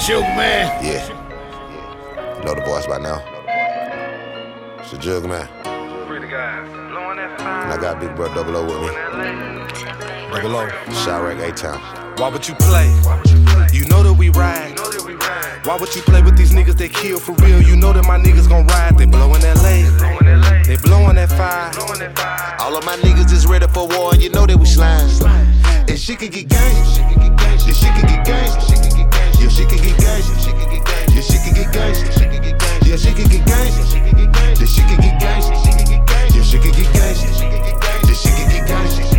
Sugar man. Yeah. You know the voice by now. It's the Jug Man. And I got Big Bro Double O with me. Double O. Chiraq A-Town. Why would you play? You know that we ride. Why would you play with these niggas that kill for real? You know that my niggas gon' ride. They blowin' LA. They blowin' that fire. All of my niggas is ready for war, and you know that we slime. And she can get gangsta. She can get gangsta. Yeah, she can get gangsta. Yeah, she can get gangsta.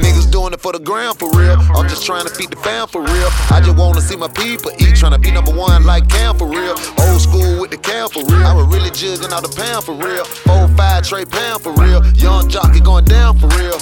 Niggas doing it for the ground for real. I'm just trying to feed the fam for real. I just wanna see my people eat, trying to be number one like Cam for real. Old school with the Cam for real. I was really jugging out the pound for real. Four, five, tray pound for real. Young jockey going down for real.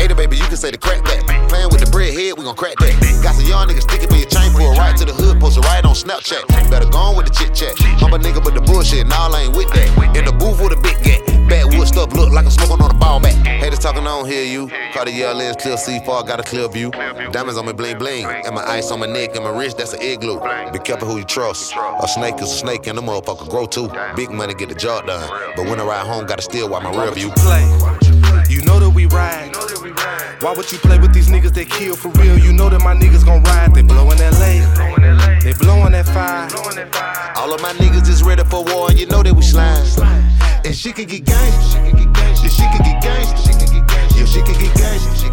Ada baby, you can say the crack back. Playing with the bread head, we gon' crack that. Got some young niggas sticking for your chain, pull right to the hood, post a right on Snapchat. Better go on with the chit chat. I'm a nigga but the bullshit, nah, I ain't with that. In the booth with a big gat. Backwood stuff look like I'm smoking on a ball back. Haters talking, I don't hear you. Cartier lens, clear C4, got a clear view. Diamonds on me bling bling. And my ice on my neck and my wrist, that's an igloo. Be careful who you trust. A snake is a snake and the motherfucker grow too. Big money get the job done. But when I ride home, gotta steal while my rear view. Play. You know that we ride. Why would you play with these niggas that kill for real? You know that my niggas gon' ride. They blowin' LA. They blowin' that fire. All of my niggas is ready for war, and you know that we slime. And she can get gangsta. Yeah, she can get gangsta. Yeah, she can get gangsta.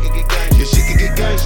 Yeah, she can get gangsta.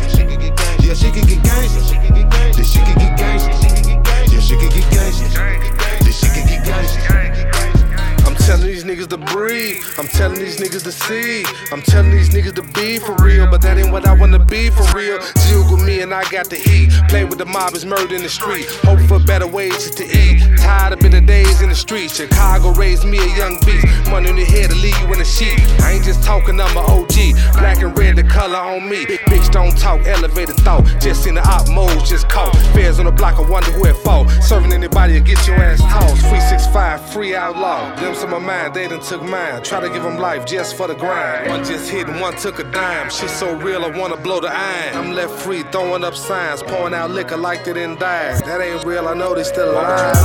I'm telling these niggas to see. I'm telling these niggas to be for real. But that ain't what I wanna be for real. Jig with me and I got the heat. Play with the mob is murder in the street. Hope for better wages to eat. Tired of bitter days in the street. Chicago raised me a young beast. Money in the head to leave you in the sheet. I ain't just talking, I'm a OG. Black and red, the color on me. Bitch don't talk, elevated thought. Just in the op mode, just caught. Feds on the block, I wonder who it for. Serving anybody to get your ass tossed. Free 6'5, free outlaw. Them some of mine, they done took mine. Try to give them life just for the grind. One just hit and one took a dime. Shit so real, I wanna blow the iron. I'm left free, throwing up signs, pouring out liquor like they didn't die. That ain't real, I know they still alive.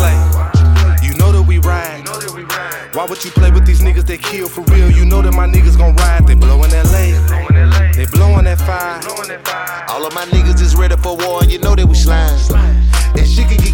You know that we ride. Why would you play with these niggas that kill for real? You know that my niggas gon' ride. All of my niggas is ready for war, and you know that we slime. And she can